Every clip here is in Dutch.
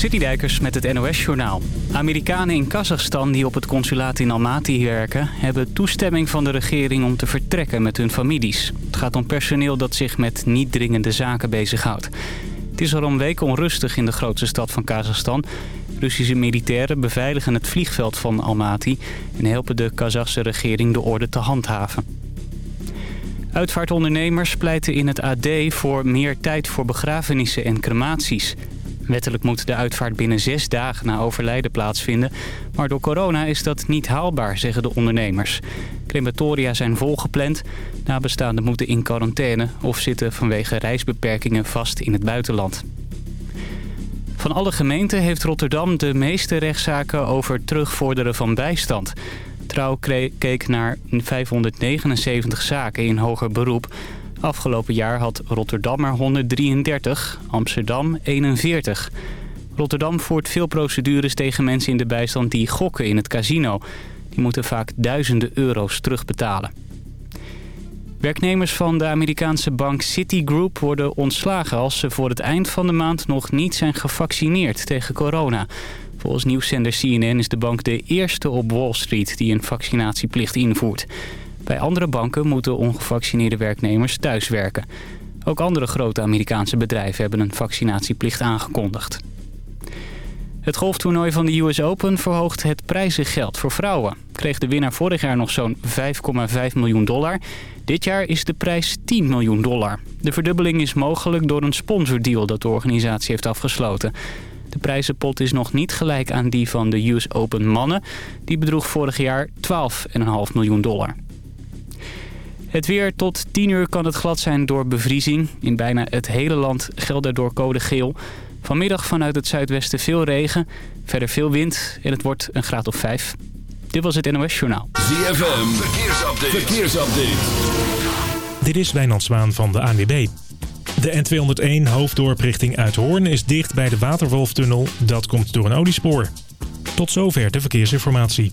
Citydijkers met het NOS-journaal. Amerikanen in Kazachstan die op het consulaat in Almaty werken... hebben toestemming van de regering om te vertrekken met hun families. Het gaat om personeel dat zich met niet dringende zaken bezighoudt. Het is al een week onrustig in de grootste stad van Kazachstan. Russische militairen beveiligen het vliegveld van Almaty... en helpen de Kazachse regering de orde te handhaven. Uitvaartondernemers pleiten in het AD voor meer tijd voor begrafenissen en crematies... Wettelijk moet de uitvaart binnen zes dagen na overlijden plaatsvinden. Maar door corona is dat niet haalbaar, zeggen de ondernemers. Crematoria zijn volgepland. Nabestaanden moeten in quarantaine of zitten vanwege reisbeperkingen vast in het buitenland. Van alle gemeenten heeft Rotterdam de meeste rechtszaken over terugvorderen van bijstand. Trouw keek naar 579 zaken in hoger beroep. Afgelopen jaar had Rotterdam er 133, Amsterdam 41. Rotterdam voert veel procedures tegen mensen in de bijstand die gokken in het casino. Die moeten vaak duizenden euro's terugbetalen. Werknemers van de Amerikaanse bank Citigroup worden ontslagen... als ze voor het eind van de maand nog niet zijn gevaccineerd tegen corona. Volgens nieuwszender CNN is de bank de eerste op Wall Street die een vaccinatieplicht invoert. Bij andere banken moeten ongevaccineerde werknemers thuiswerken. Ook andere grote Amerikaanse bedrijven hebben een vaccinatieplicht aangekondigd. Het golftoernooi van de US Open verhoogt het prijzengeld voor vrouwen. Kreeg de winnaar vorig jaar nog zo'n 5,5 miljoen dollar. Dit jaar is de prijs 10 miljoen dollar. De verdubbeling is mogelijk door een sponsordeal dat de organisatie heeft afgesloten. De prijzenpot is nog niet gelijk aan die van de US Open mannen. Die bedroeg vorig jaar 12,5 miljoen dollar. Het weer tot 10 uur kan het glad zijn door bevriezing. In bijna het hele land geldt daardoor code geel. Vanmiddag vanuit het zuidwesten veel regen. Verder veel wind en het wordt een graad of 5. Dit was het NOS Journaal. ZFM, verkeersupdate. verkeersupdate. Dit is Wijnand Zwaan van de ANWB. De N201 hoofddorp richting Uithoorn is dicht bij de Waterwolftunnel. Dat komt door een oliespoor. Tot zover de verkeersinformatie.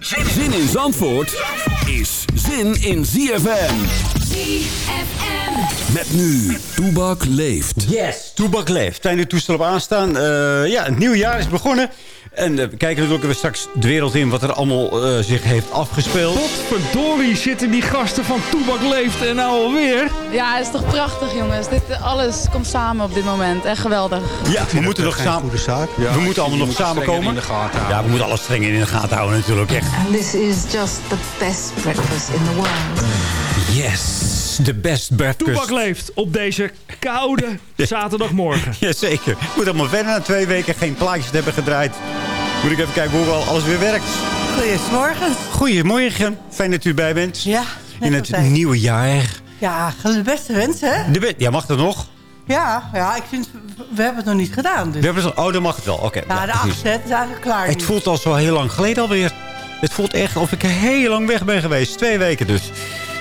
Zin in Zandvoort is zin in ZFM. ZFM. Met nu, Toebak leeft. Yes, Toebak leeft. Zijn de toestel op aanstaan. Uh, ja, het nieuwe jaar is begonnen. En uh, we kijken natuurlijk weer straks de wereld in wat er allemaal uh, zich heeft afgespeeld. Wat verdorie zitten die gasten van Toebak Leeft en nou alweer. Ja, het is toch prachtig jongens. Dit, alles komt samen op dit moment. Echt geweldig. Ja, we moeten nog samen. zaak. Ja, we moeten allemaal nog samenkomen. Ja, we moeten alles streng in de gaten houden natuurlijk. Echt. And this is just the best breakfast in the world. Yes de best breakfast. Toebak leeft op deze koude zaterdagmorgen. Jazeker. Ik moet allemaal verder na twee weken geen plaatjes hebben gedraaid. Moet ik even kijken hoe wel alles weer werkt. Goedemorgen. Goedemorgen. Fijn dat u erbij bent. Ja. In het nieuwe jaar. Ja, de beste wensen, hè? De be ja, mag dat nog? Ja, ja, ik vind, we hebben het nog niet gedaan. Dus. We hebben het, oh, dan mag het wel. Oké. Okay. Ja, de afzet is eigenlijk klaar. Het voelt al zo heel lang geleden alweer. Het voelt echt of ik heel lang weg ben geweest. Twee weken dus.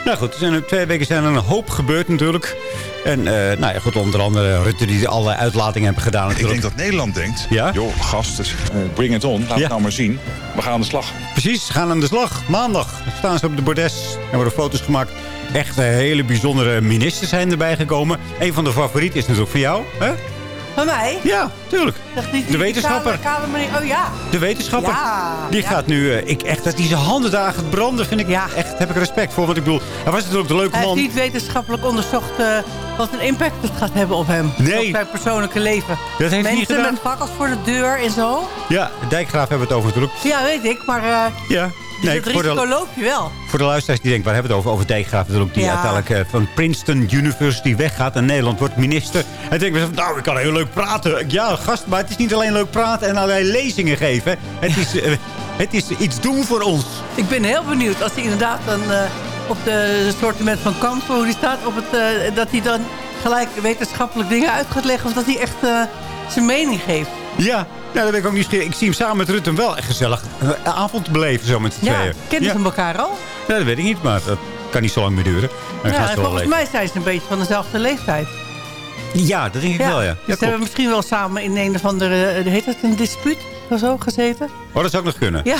Nou goed, er zijn twee weken zijn er een hoop gebeurd natuurlijk. En uh, nou ja, goed, onder andere Rutte die allerlei uitlatingen hebben gedaan. Natuurlijk. Ik denk dat Nederland denkt, ja? joh, gasten, uh, bring it on. Laat ja. het nou maar zien. We gaan aan de slag. Precies, gaan aan de slag. Maandag staan ze op de bordes en worden foto's gemaakt. Echt hele bijzondere ministers zijn erbij gekomen. Een van de favorieten is natuurlijk voor jou, hè? Van mij? Ja, tuurlijk. de wetenschapper. oh ja. De wetenschapper. Ja, die ja. gaat nu... Uh, ik, echt, dat hij zijn handen daar gaat branden, vind ik ja. echt... heb ik respect voor. Want ik bedoel, hij was natuurlijk de leuke hij man. Hij heeft niet wetenschappelijk onderzocht... Uh, wat een impact het gaat hebben op hem. Nee. Op zijn persoonlijke leven. Dat heeft Mensen niet met fakkels voor de deur en zo. Ja, de dijkgraaf hebben we het over natuurlijk. Ja, weet ik. Maar... Uh, ja. Nee, het risico de, loop je wel. Voor de luisteraars die denken, waar hebben we het over? Over Dijkgraaf natuurlijk, die ja. uiteindelijk uh, van Princeton University weggaat. En Nederland wordt minister. En denken we, nou, ik kan heel leuk praten. Ja, gast, maar het is niet alleen leuk praten en allerlei lezingen geven. Het is, uh, het is iets doen voor ons. Ik ben heel benieuwd als hij inderdaad dan uh, op de assortiment van Kampen, hoe die staat, op het, dat hij dan gelijk wetenschappelijk dingen uit gaat leggen... of dat hij echt eh, zijn mening geeft. Ja, dat ben ik ook niet Ik zie hem samen met Rutte wel echt gezellig een avond beleven zo met z'n Ja, tweeën. kennen ja. ze elkaar al? Ja, dat weet ik niet, maar dat kan niet zo lang meer duren. Ja, volgens leven. mij zijn ze een beetje van dezelfde leeftijd. Ja, dat denk ik wel, ja. ja dus ze hebben misschien wel samen in een of andere... eh, Heet het een dispuut of zo gezeten? Oh, dat zou ook nog kunnen. Ja,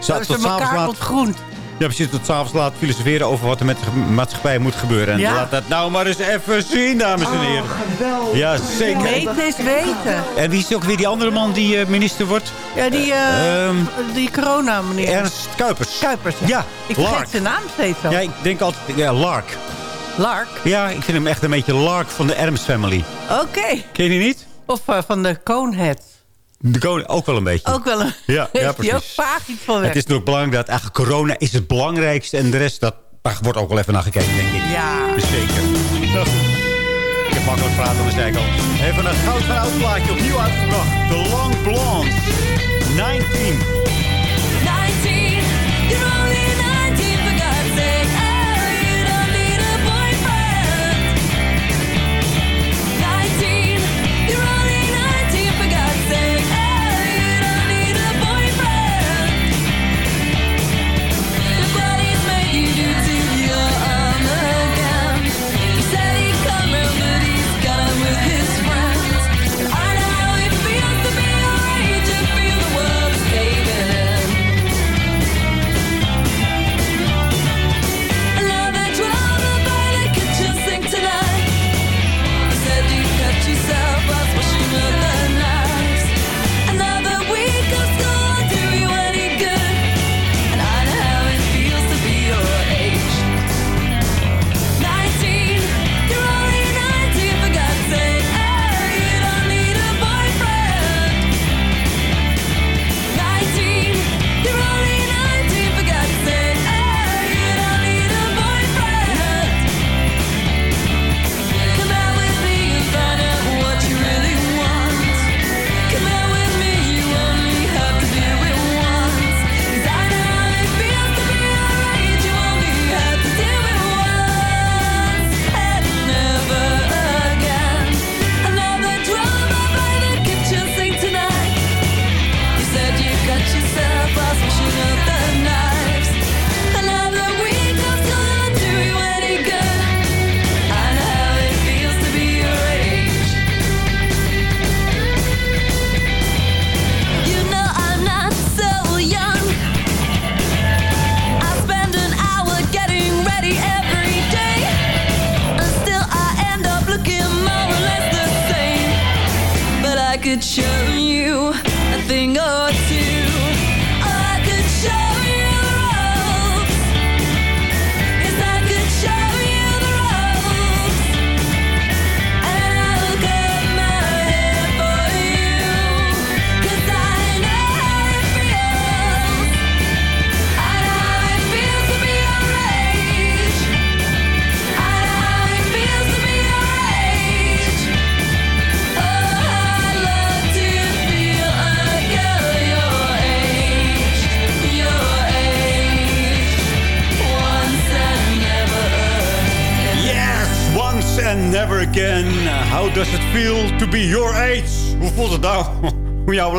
Ze hebben elkaar laat- ontgroend. Ja, precies. Tot s'avonds laat filosoferen over wat er met de maatschappij moet gebeuren. En Ja. laat dat nou maar eens even zien, dames en heren. Ja, zeker. Weten is weten. En wie is ook weer die andere man die eh, minister wordt? Ja, die, eh, Ehm, die corona meneer. Ernst Kuipers. Kuipers, ja. Ja, Ik vergeet Lark. zijn naam steeds al. Ja, ik denk altijd... Ja, Lark. Lark. Ja, ik vind hem echt een beetje Lark van de Adams Family. Oké. Ken je die niet? Of eh, van de Conehead. De koning ook wel een beetje. Ook wel een... Ja, ja, ook precies. vaag iets van weg. Het is natuurlijk belangrijk dat eigenlijk corona is het belangrijkste. En de rest, dat, daar wordt ook wel even naar gekeken, denk ik. Ja. Dus zeker. Ik heb makkelijk praten aan de zijkant. Even een goud van oud plaatje opnieuw uitgebracht. The Long Blonde. 19. 19, you're only 19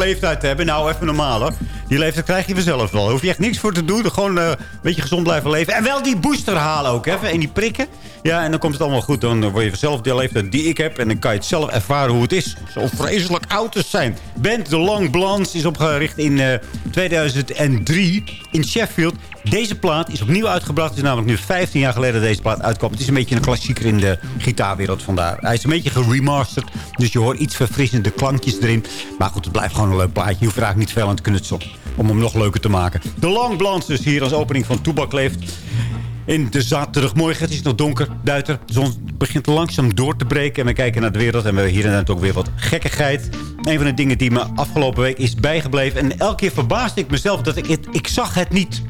leeftijd hebben? Nou, even normaal hoor. Die leeftijd krijg je vanzelf wel. Daar hoef je echt niks voor te doen. Gewoon eh, een beetje gezond blijven leven. En wel die booster halen ook. Even. En die prikken. Ja, en dan komt het allemaal goed. Dan word je vanzelf de leeftijd die ik heb. En dan kan je het zelf ervaren hoe het is. Zo vreselijk oud te zijn. Band The Long Blondes is opgericht in eh, 2003 in Sheffield. Deze plaat is opnieuw uitgebracht. Het is namelijk nu 15 jaar geleden dat deze plaat uitkwam. Het is een beetje een klassieker in de gitaarwereld vandaar. Hij is een beetje geremasterd. Dus je hoort iets verfrissende klankjes erin. Maar goed, het blijft gewoon een leuk plaatje. Je hoeft eigenlijk niet veel aan te knutselen. Om hem nog leuker te maken. De Long Blondes dus hier als opening van Toebak leeft. In de zaterdagmorgen. Het is nog donker, duiter. De zon begint langzaam door te breken. En we kijken naar de wereld. En we hebben hier en daar ook weer wat gekkigheid. Een van de dingen die me afgelopen week is bijgebleven. En elke keer verbaasde ik mezelf dat ik het... Ik zag het niet.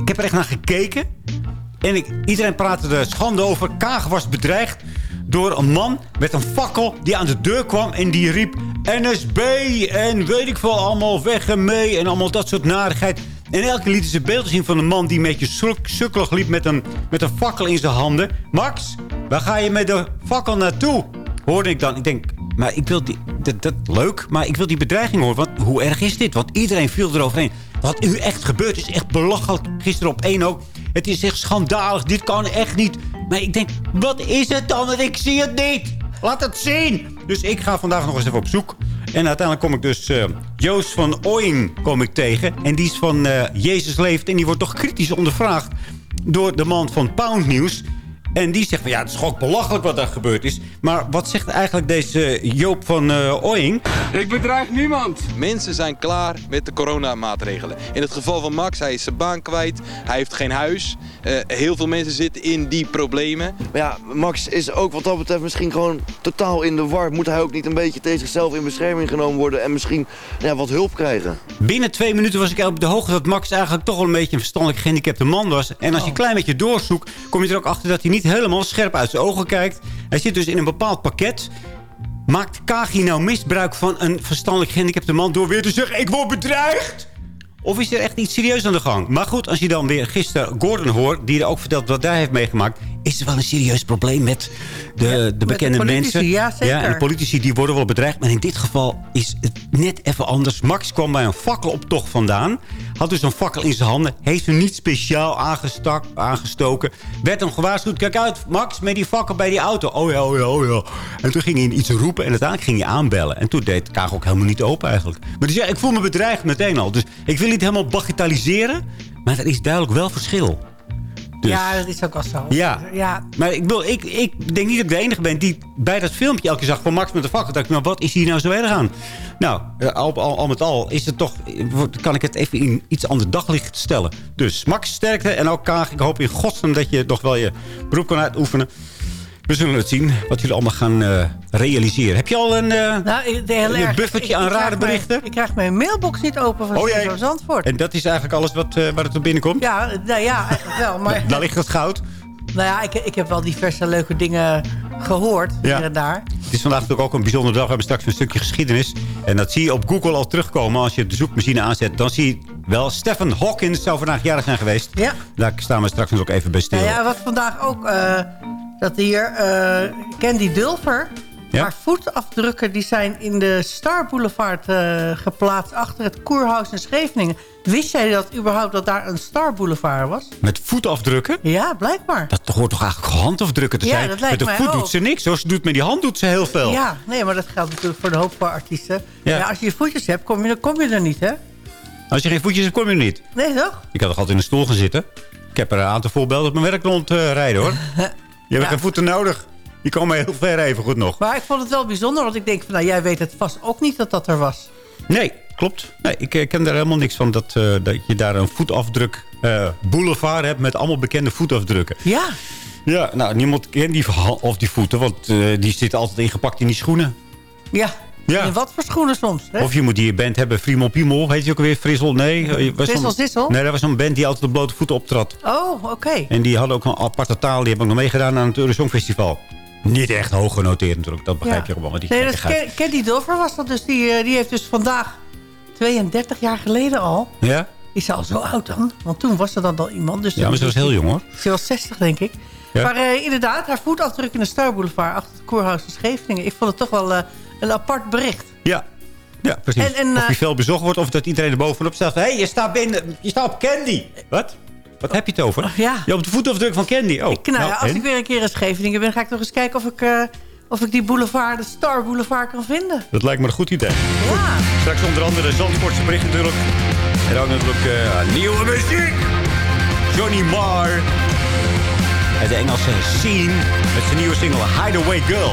Ik heb er echt naar gekeken. En ik, iedereen praatte er schande over. Kaag was bedreigd door een man met een fakkel die aan de deur kwam. En die riep NSB en weet ik veel allemaal weg en mee. En allemaal dat soort narigheid. En elke keer lieten ze beelden zien van een man die beetje suk- sukkelig liep met een, met een fakkel in zijn handen. Max, waar ga je met de fakkel naartoe? Hoorde ik dan. Ik denk, maar ik wil die... Dat, dat, leuk, maar ik wil die bedreiging horen. Want hoe erg is dit? Want iedereen viel eroverheen. Wat nu echt gebeurt is echt belachelijk. Gisteren op één ook. Het is echt schandalig. Dit kan echt niet. Maar ik denk, wat is het dan? Ik zie het niet. Laat het zien. Dus ik ga vandaag nog eens even op zoek. En uiteindelijk kom ik dus eh, Joost van Ooying kom ik tegen. En die is van eh, Jezus Leeft. En die wordt toch kritisch ondervraagd door de man van Pound News. En die zegt van ja, het is gewoon belachelijk wat er gebeurd is. Maar wat zegt eigenlijk deze Joop van uh, Ooying? Ik bedreig niemand. Mensen zijn klaar met de coronamaatregelen. In het geval van Max, hij is zijn baan kwijt. Hij heeft geen huis. Uh, heel veel mensen zitten in die problemen. Maar ja, Max is ook wat dat betreft misschien gewoon totaal in de war. Moet hij ook niet een beetje tegen zichzelf in bescherming genomen worden... en misschien ja, wat hulp krijgen? Binnen twee minuten was ik op de hoogte dat Max eigenlijk toch wel een beetje een verstandelijk gehandicapte man was. En als je een klein beetje doorzoekt, kom je er ook achter dat hij niet helemaal scherp uit zijn ogen kijkt. Hij zit dus in een bepaald pakket. Maakt Kagi nou misbruik van een verstandelijk gehandicapte man... door weer te zeggen, ik word bedreigd? Of is er echt iets serieus aan de gang? Maar goed, als je dan weer gisteren Gordon hoort... die er ook vertelt wat hij heeft meegemaakt... is er wel een serieus probleem met de, Ja, de met bekende de politici, mensen. ja, zeker. en de politici die worden wel bedreigd. Maar in dit geval is het net even anders. Max kwam bij een fakkeloptocht vandaan. Had dus een fakkel in zijn handen. Heeft hem niet speciaal aangestak, aangestoken. Werd hem gewaarschuwd. Kijk uit, Max, met die fakkel bij die auto. Oh ja, oh ja, oh ja. En toen ging hij iets roepen. En uiteindelijk ging hij aanbellen. En toen deed Kaag ook helemaal niet open eigenlijk. Maar die zei, ik voel me bedreigd meteen al. Dus ik wil niet helemaal bagatelliseren. Maar er is duidelijk wel verschil. Dus- Ja, dat is ook wel zo. Ja. ja. Maar ik, bedoel, ik, ik denk niet dat ik de enige ben die bij dat filmpje elke keer zag van Max met de fakkel. dacht ik, nou, wat is hier nou zo erg aan? Nou, eh, al, al, al met al is het toch, kan ik het even in iets ander daglicht stellen. Dus Max sterkte en ook Kaag. Ik hoop in godsnaam dat je nog wel je beroep kan uitoefenen. We zullen het zien wat jullie allemaal gaan eh, realiseren. Heb je al een, eh, Nou, een buffertje Ik- aan ik rare mijn- berichten? ik krijg mijn mailbox niet open van Oh, jee. Zandvoort. En dat is eigenlijk alles wat, eh, waar het op binnenkomt? Ja, nou ja, eigenlijk wel. Maar Daar ligt het goud. nou ja, ik, ik heb wel diverse leuke dingen gehoord Ja. hier en daar. Het is vandaag natuurlijk ook een bijzondere dag. We hebben straks een stukje geschiedenis. En dat zie je op Google al terugkomen. Als je de zoekmachine aanzet, dan zie je wel... Stephen Hawkins zou vandaag jarig zijn geweest. Ja. Daar staan we straks ook even bij stil. Nou ja, wat vandaag ook, dat hier eh, Candy Dulfer... Ja? haar voetafdrukken die zijn in de Star Boulevard eh, geplaatst... achter het Koerhuis in Scheveningen. Wist jij dat überhaupt dat daar een Star Boulevard was? Met voetafdrukken? Ja, blijkbaar. Dat hoort toch eigenlijk handafdrukken te Ja, zijn? dat lijkt met de voet ook. doet ze niks. Zoals ze doet met die hand doet ze heel veel. Ja, nee, maar dat geldt natuurlijk voor de hoop van artiesten. Ja. Ja. als je je voetjes hebt, kom je, dan kom je er niet, hè? Als je geen voetjes hebt, kom je er niet. Nee, toch? Ik had toch altijd in een stoel gaan zitten. Ik heb er een aantal voorbeelden op mijn werk rond eh, rijden, hoor. Je hebt Ja. geen voeten nodig. Die komen heel ver even goed nog. Maar ik vond het wel bijzonder, want ik denk van... nou, jij weet het vast ook niet dat dat er was. Nee, klopt. Nee, ik eh, ken daar helemaal niks van dat, eh, dat je daar een voetafdruk eh, boulevard hebt met allemaal bekende voetafdrukken. Ja, Ja, nou, niemand kent die, of die voeten, want die zitten altijd ingepakt in die schoenen. ja. Ja. En wat voor schoenen soms, hè? Of je moet die band hebben, Friemel Piemel, heet je ook weer, Frissel? Nee. eh, was Frissel Zissel? Nee, dat was een band die altijd op blote voeten optrad. Oh, oké. En die hadden ook een aparte taal, die hebben ook nog meegedaan aan het Eurosongfestival. Niet echt hoog genoteerd natuurlijk, dat begrijp je wel. Maar die nee, dat is gekkigheid. Ken- Candy Dulfer was dat dus. Die, eh, die heeft dus vandaag 32 jaar geleden al... Ja? Is ze al zo oud dan? Want toen was er dan al iemand. Dus ja, maar ze was heel jong hoor. Ze was 60, denk ik. Ja. Maar eh, inderdaad, haar voetafdruk in de Star Boulevard... achter het Koerhuis in Scheveningen. Ik vond het toch wel een apart bericht. Ja, ja precies. En- en, of eh, die veel bezocht wordt of dat iedereen er bovenop staat. Hé, hey, je staat binnen, je staat op Candy. Wat? Wat heb je het over? Ja. Je op de voetafdruk van Candy. Oh, Ik, nou, ja, als en? ik weer een keer in Scheveningen ben... ga ik toch eens kijken of ik, eh, of ik die boulevard, de Star Boulevard, kan vinden. Dat lijkt me een goed idee. Goed. Straks onder andere de Zandvoortse bericht natuurlijk. En ook natuurlijk eh, nieuwe muziek. Johnny Marr. Uit de Engelse scene. Met zijn nieuwe single Hideaway Girl.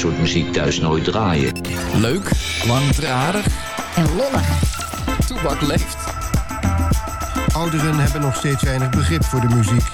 soort muziek thuis nooit draaien. Leuk, langdradig en lollig. Toebak leeft. Ouderen hebben nog steeds weinig begrip voor de muziek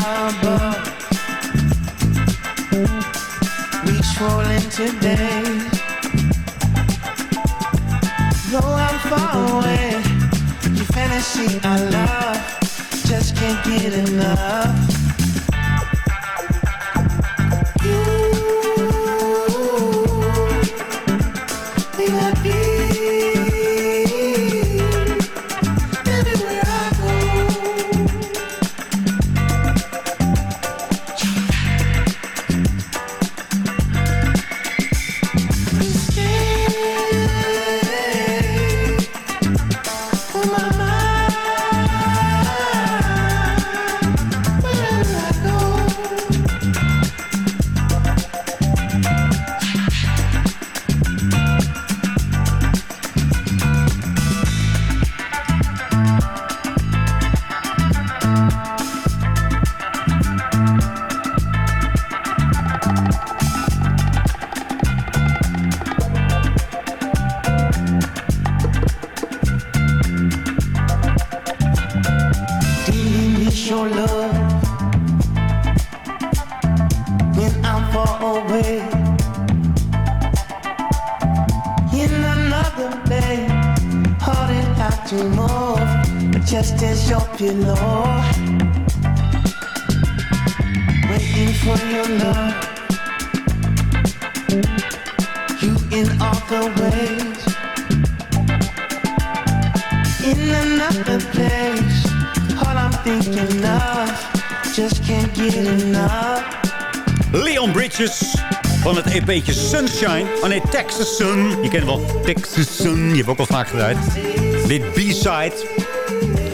time. Thinking of. Just can't get enough. Leon Bridges van het EP'tje Sunshine. Oh nee, Texas Sun. Je kent wel Texas Sun. Je hebt ook al vaak gedraaid. Dit B-side.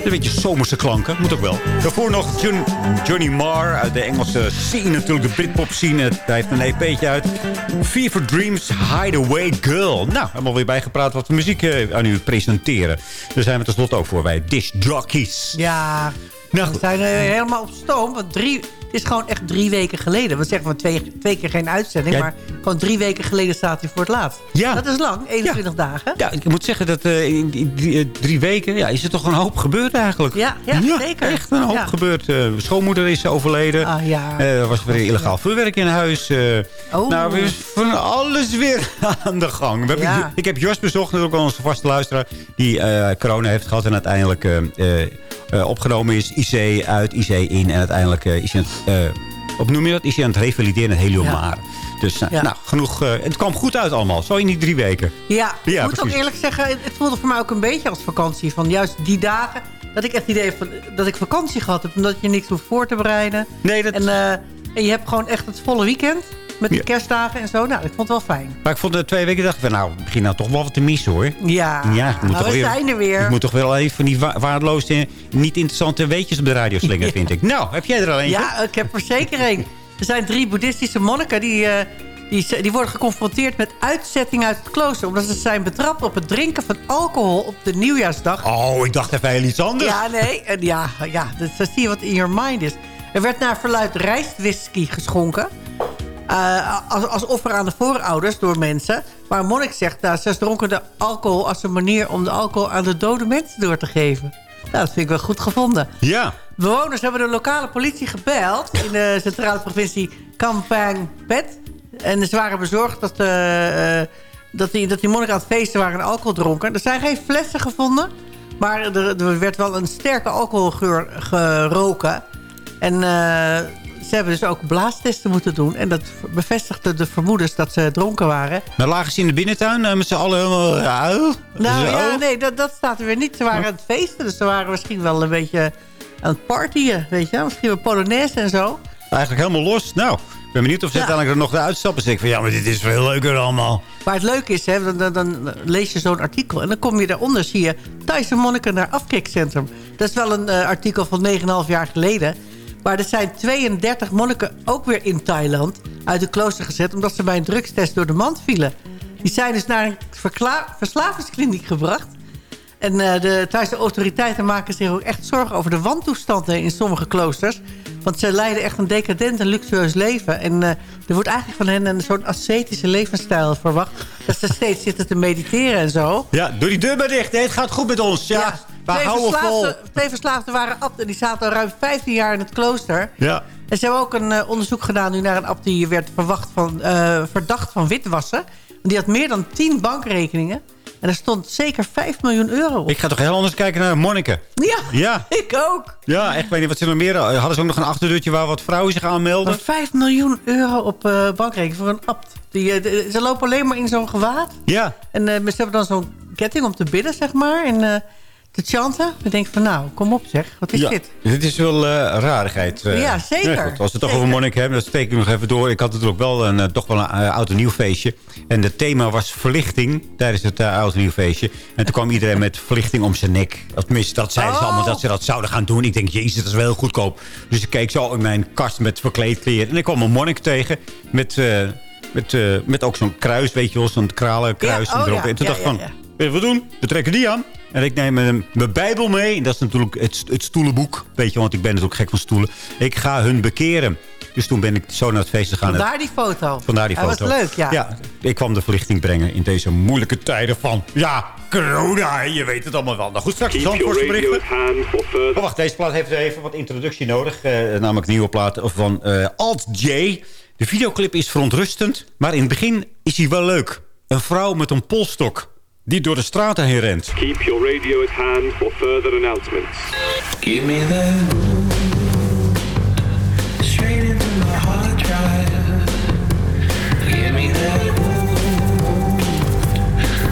Een beetje zomerse klanken, moet ook wel. Daarvoor nog John, Johnny Marr uit de Engelse scene, natuurlijk de Britpop scene. Hij heeft een EP'tje uit. Fever Dreams Hideaway Girl. Nou, helemaal weer bijgepraat wat we muziek eh, aan u presenteren. Daar zijn we tenslotte ook voor bij Dish Jockeys. Ja, Nou, we zijn eh, helemaal op stoom. Want drie, het is gewoon echt drie weken geleden. We zeggen maar twee, twee keer geen uitzending. Ja. Maar gewoon drie weken geleden staat hij voor het laatst. Ja. Dat is lang, 21 dagen. Ja, ik moet zeggen dat eh, in die eh, drie weken ja, is er toch een hoop gebeurd eigenlijk. Ja, ja, zeker. echt een hoop Ja. gebeurd. Schoonmoeder is overleden. Ah, ja. Er was weer illegaal vuurwerk in huis. Oh. Nou, er is van alles weer aan de gang. We hebben, Ja. Ik heb Jos bezocht, dat is ook al onze vaste luisteraar... die corona heeft gehad en uiteindelijk opgenomen is. IC uit, IC in en uiteindelijk eh, is hij eh, op noem je dat? Is hij aan het revalideren in. Dus nou, Ja. nou, genoeg... eh, het kwam goed uit allemaal. Zo in die drie weken. Ja, Ja, ik moet ook eerlijk zeggen, het voelde voor mij ook een beetje als vakantie. Van juist die dagen dat ik echt het idee heb van, dat ik vakantie gehad heb. Omdat je niks hoeft voor te bereiden. Nee, dat... En, eh, en je hebt gewoon echt het volle weekend. Met Ja. kerstdagen en zo. Nou, ik vond het wel fijn. Maar ik vond de twee weken dacht ik nou, ik begin nou toch wel wat te missen hoor. Ja, Ja, ik moet nou, toch we weer, zijn er weer. Ik moet toch wel even van die wa waardeloze, niet interessante weetjes op de radio slingen, vind ik. Nou, heb jij er al eentje? Ja, ik heb er zeker een. Er zijn drie boeddhistische monniken die, eh, die, die worden geconfronteerd met uitzetting uit het klooster. Omdat ze zijn betrapt op het drinken van alcohol op de nieuwjaarsdag. Oh, ik dacht even heel iets anders. Ja, nee. En ja, ja dus dan zie je wat in your mind is. Er werd naar verluid rijstwhisky geschonken. Eh, als, als offer aan de voorouders door mensen. Maar monnik zegt, nou, ze dronken de alcohol als een manier om de alcohol aan de dode mensen door te geven. Nou, dat vind ik wel goed gevonden. Ja. Bewoners hebben de lokale politie gebeld in de centrale provincie Kampang Pet. En ze waren bezorgd dat, eh, eh, dat, die, dat die monniken aan het feesten waren en alcohol dronken. Er zijn geen flessen gevonden, maar er, er werd wel een sterke alcoholgeur geroken. En ze hebben dus ook blaastesten moeten doen. En dat bevestigde de vermoedens dat ze dronken waren. Maar lagen ze in de binnentuin eh, met z'n allen helemaal... Ja, Nou zo? ja, nee, dat, dat staat er weer niet. Ze waren aan het feesten, dus ze waren misschien wel een beetje aan het partyen, weet je. Misschien wel Polonaise en zo. Eigenlijk helemaal los. Nou, ik ben benieuwd of ze Ja. uiteindelijk er nog de uitstappen. Dus ik van, ja, maar dit is veel leuker allemaal. Maar het leuke is, hè, dan, dan, dan lees je zo'n artikel... en dan kom je daaronder, zie je... Thaise monniken naar afkikcentrum. Dat is wel een eh, artikel van 9,5 jaar geleden. Maar er zijn 32 monniken ook weer in Thailand... uit de klooster gezet... omdat ze bij een drugstest door de mand vielen. Die zijn dus naar een verslavingskliniek gebracht... En eh, de Thaise autoriteiten maken zich ook echt zorgen over de wantoestanden in sommige kloosters. Want ze leiden echt een decadent en luxueus leven. En eh, er wordt eigenlijk van hen een soort ascetische levensstijl verwacht. Dat ze steeds zitten te mediteren en zo. Ja, doe die deur maar dicht. Het gaat goed met ons. Ja, we twee, verslaafden, twee verslaafden waren abt en die zaten al ruim 15 jaar in het klooster. Ja. En ze hebben ook een eh, onderzoek gedaan nu naar een abt die werd verwacht van, eh, verdacht van witwassen. Die had meer dan 10 bankrekeningen. En er stond zeker 5 miljoen euro op. Ik ga toch heel anders kijken naar Monniken. Ja, Ja. ik ook. Ja, echt. Ik weet niet wat ze nog meer hadden. Hadden ze ook nog een achterdeurtje waar wat vrouwen zich aanmelden? Maar 5 miljoen euro op eh bankrekening voor een abt. Die, eh, de- ze lopen alleen maar in zo'n gewaad. Ja. En eh, ze hebben dan zo'n ketting om te bidden, zeg maar. En eh, te chanten. Dan denk ik van, nou, kom op zeg. Wat is ja. dit? Dit is wel eh rarigheid. eh. Ja, zeker. goed, als we het toch over Monnik hebben, dan steek ik nog even door. Ik had natuurlijk wel een, eh, toch wel een uh, oud en nieuw feestje. En het thema was verlichting tijdens het uh, oud en nieuw feestje. En toen kwam iedereen met verlichting om zijn nek. Tenminste, dat zeiden ze Oh. allemaal dat ze dat zouden gaan doen. Ik denk, jezus, dat is wel heel goedkoop. Dus ik keek zo in mijn kast met verkleedkleren. En ik kwam een monnik tegen met... met, met ook zo'n kruis, weet je wel, zo'n kralenkruis Ja, oh erop. En toen dacht ik van, we doen? We trekken die aan. En ik neem mijn, mijn Bijbel mee. Dat is natuurlijk het, het stoelenboek. Weet je, want ik ben natuurlijk gek van stoelen. Ik ga hun bekeren. Dus toen ben ik zo naar het feest gegaan. En Vandaar die foto. Vandaar die foto. was leuk, ja. Ja, ik kwam de verlichting brengen in deze moeilijke tijden van... Ja, corona, je weet het allemaal wel. Nou goed, straks de Zandvoortse berichten. Oh, wacht, deze plaat heeft even wat introductie nodig. Eh, namelijk een nieuwe plaat van eh, Alt J. De videoclip is verontrustend, maar in het begin is hij wel leuk. Een vrouw met een polstok die door de straten heen rent. Keep your radio at hand for further announcements. Give me the moon, straight into my hard drive. Give me the moon,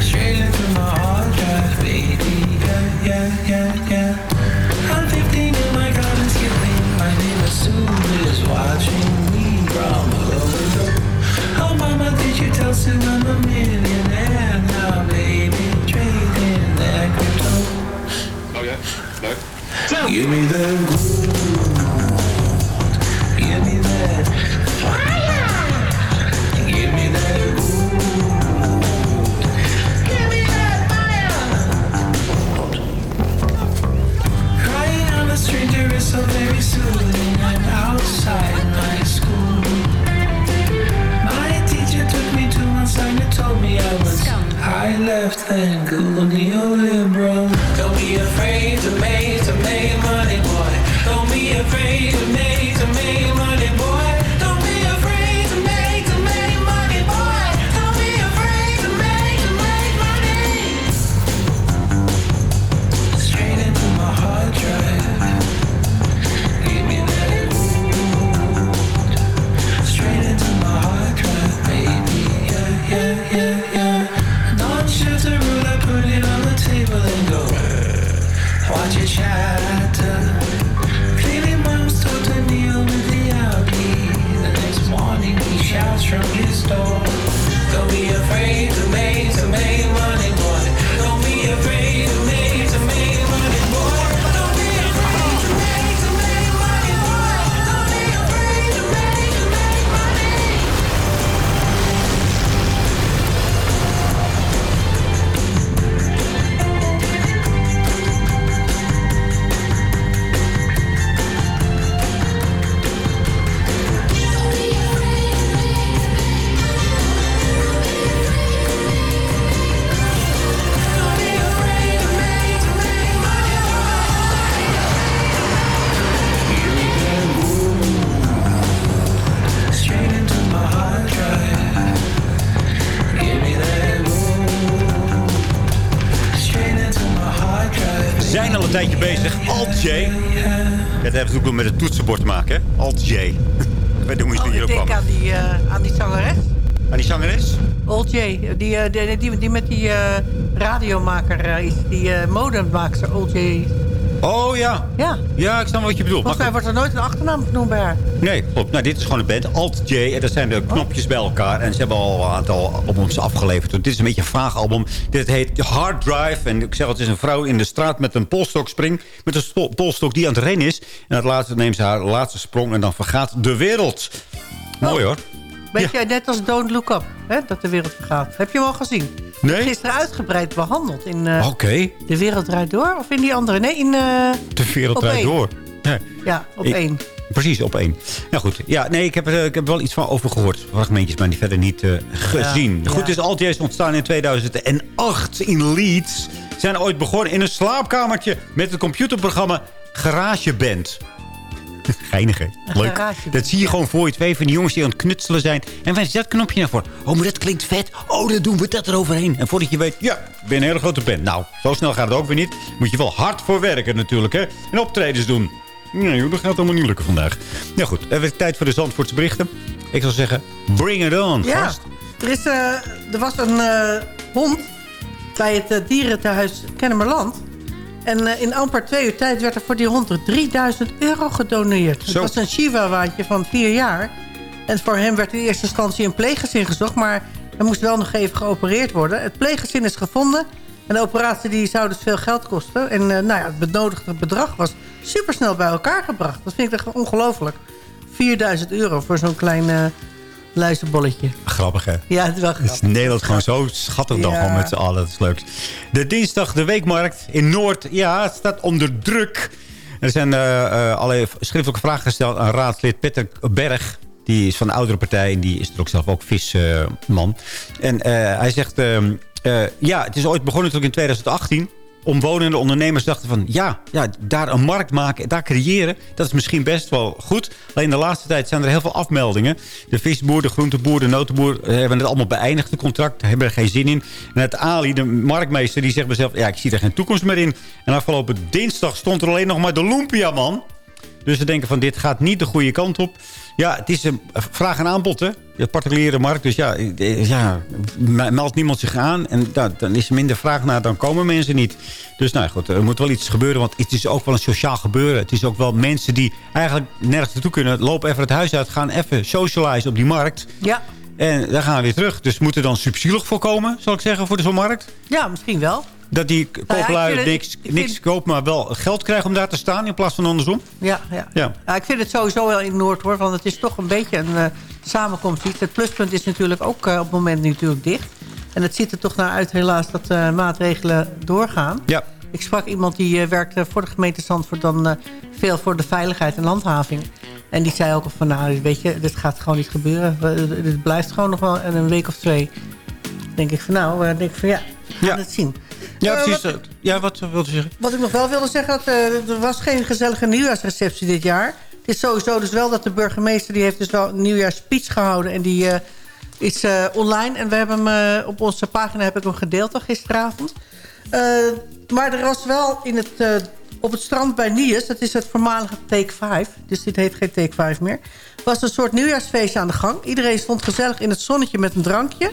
straight into my hard drive, baby. Yeah, yeah, yeah, yeah. I'm 15 and my garden is killing. My name is Sue is watching me drama. Oh, mama, did you tell Sue I'm a million? Give me that. Give me that fire. Give me that gold. Give me that fire. Crying on the street, there is so very soothing. I'm outside my school. My teacher took me to one side and told me I was high left and cool toetsenbord maken, hè? Alt-J. Niet hoe je Oh, hier ook denk aan die, eh, aan die zangeres. Aan die zangeres? Old J. Die, eh, die, die, die met die eh, radiomaker is. Die modemmaakster Old J. Oh ja. Ja. Ja, ik snap wat je bedoelt. Volgens mij wordt er nooit een achternaam genoemd bij haar. Nee, klopt. Nou, dit is gewoon een band. Alt-J. En dat zijn de knopjes bij elkaar. En ze hebben al een aantal albums afgeleverd. Dit is een beetje een vaag album. Dit heet Hard Drive. En ik zeg, het is een vrouw in de straat met een polstok spring. Met een polstok die aan het rennen is. En het laatste neemt ze haar laatste sprong. En dan vergaat de wereld. Mooi hoor. Weet je, net als Don't Look Up, hè, dat de wereld vergaat. Heb je hem al gezien? Nee. Gisteren uitgebreid behandeld in eh. De Wereld Draait Door. Of in die andere? Nee, in... eh, De wereld draait door. Ja. ja, op Ik- één. Precies, op één. Nou goed, ja, nee, ik heb, er, ik heb wel iets van over gehoord. Fragmentjes, maar die verder niet eh, gezien. Ja, Goed, ja. het is altijd ontstaan in 2008 in Leeds. Zijn ooit begonnen in een slaapkamertje met het computerprogramma GarageBand. Geinig, hè? Leuk. Dat zie je gewoon voor je twee van die jongens die aan het knutselen zijn. En waar is dat knopje nou voor? Oh, maar dat klinkt vet. Oh, dan doen we dat eroverheen. En voordat je weet, ja, ben je een hele grote band. Nou, zo snel gaat het ook weer niet. Moet je wel hard voor werken natuurlijk, hè? En optredens doen. Nee, joh, dat gaat allemaal niet lukken vandaag. Nou goed, we tijd voor de Zandvoortse berichten. Ik zou zeggen, bring it on, Ja, gast. er, is, eh, er was een eh, hond bij het uh, dierentehuis Kennemerland. En eh, in amper twee uur tijd werd er voor die hond er 3000 euro gedoneerd. Zo. Het was een Shiva-waantje van vier jaar. En voor hem werd in eerste instantie een pleeggezin gezocht... maar hij moest wel nog even geopereerd worden. Het pleeggezin is gevonden. En de operatie die zou dus veel geld kosten. En eh, nou ja, het benodigde bedrag was supersnel bij elkaar gebracht. Dat vind ik echt ongelooflijk. 4000 euro voor zo'n klein luizenbolletje. Grappig, hè? Ja, het is wel is grappig. Nederland gewoon zo schattig dan Ja. gewoon met z'n allen. Dat is leuk. De dinsdag de weekmarkt in Noord. Ja, het staat onder druk. Er zijn eh, allerlei schriftelijke vragen gesteld aan raadslid Petter Berg. Die is van de oudere partij en die is er ook zelf ook visman. en eh, hij zegt... ehm, eh, ja, het is ooit begonnen natuurlijk in 2018 omwonende ondernemers dachten van... Ja, ja, daar een markt maken, daar creëren... dat is misschien best wel goed. Alleen de laatste tijd zijn er heel veel afmeldingen. De visboer, de groenteboer, de notenboer... eh, hebben het allemaal beëindigd, het contract. Hebben er geen zin in. En het Ali, de marktmeester, die zegt zichzelf... Ja, ik zie er geen toekomst meer in. En afgelopen dinsdag stond er alleen nog maar de Lumpia, man. Dus ze denken van dit gaat niet de goede kant op. Ja, het is een vraag en aanbod, hè. De particuliere markt. Dus ja, ja meldt niemand zich aan. En ja, dan is er minder vraag naar, dan komen mensen niet. Dus nou goed, er moet wel iets gebeuren. Want het is ook wel een sociaal gebeuren. Het is ook wel mensen die eigenlijk nergens naartoe kunnen. Lopen even het huis uit, gaan even socializen op die markt. Ja. En dan gaan we weer terug. Dus moet er dan subsidie voorkomen, zal ik zeggen, voor de zomermarkt? Ja, misschien wel. Dat die Nou ja, kooplui het- niks, vind- niks koopt, maar wel geld krijgen om daar te staan in plaats van andersom? Ja, ja. Ja. Ja, ik vind het sowieso wel in Noord hoor. Want het is toch een beetje een eh, samenkomst. Het pluspunt is natuurlijk ook eh, op het moment natuurlijk dicht. En het ziet er toch naar uit helaas dat eh, maatregelen doorgaan. Ja. Ik sprak iemand die werkte voor de gemeente Zandvoort... dan veel voor de veiligheid en handhaving. En die zei ook van, nou, weet je, dit gaat gewoon niet gebeuren. Dit blijft gewoon nog wel een week of twee. denk ik van, nou, denk ik van, ja, we gaan het zien. Ja, Eh, precies. wat- eh, Ja, wat wilde je zeggen? wat ik nog wel wilde zeggen, dat, eh, er was geen gezellige nieuwjaarsreceptie dit jaar. Het is sowieso dus wel dat de burgemeester... die heeft dus wel een nieuwjaarsspeech gehouden. En die eh, is eh, online. En we hebben hem eh, op onze pagina heb ik hem gedeeld al gisteravond. Eh, maar er was wel in het, eh, op het strand bij Niers... dat is het voormalige Take 5. Dus dit heet geen Take 5 meer. was een soort nieuwjaarsfeestje aan de gang. Iedereen stond gezellig in het zonnetje met een drankje.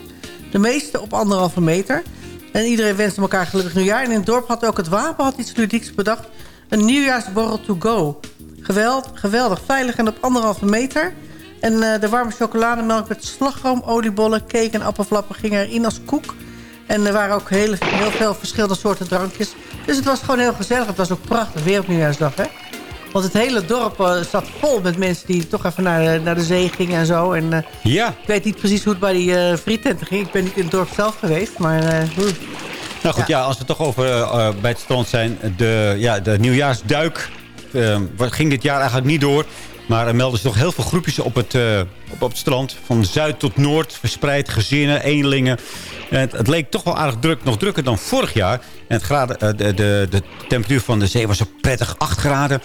De meeste op anderhalve meter. En iedereen wenste elkaar gelukkig nieuwjaar. En in het dorp had ook het Wapen had iets ludieks bedacht. Een nieuwjaarsborrel to go. Geweld, geweldig, veilig en op anderhalve meter. En eh, de warme chocolademelk met slagroom, oliebollen, cake en appelflappen gingen erin als koek. En er waren ook heel, heel veel verschillende soorten drankjes. Dus het was gewoon heel gezellig. Het was ook prachtig weer op nieuwjaarsdag, hè? Want het hele dorp eh, zat vol met mensen die toch even naar de, naar de zee gingen en zo. En, eh, Ja. Ik weet niet precies hoe het bij die eh frietenten ging. Ik ben niet in het dorp zelf geweest, maar... eh, Nou goed, ja. als we toch over eh, eh, bij het strand zijn. De, ja, de nieuwjaarsduik eh, wat- ging dit jaar eigenlijk niet door. Maar er melden zich toch heel veel groepjes op het, eh, op, op het strand. Van zuid tot noord, verspreid, gezinnen, eenlingen. En het, het leek toch wel aardig druk, nog drukker dan vorig jaar. En het graden, eh, de, de, de temperatuur van de zee was ook prettig 8 graden.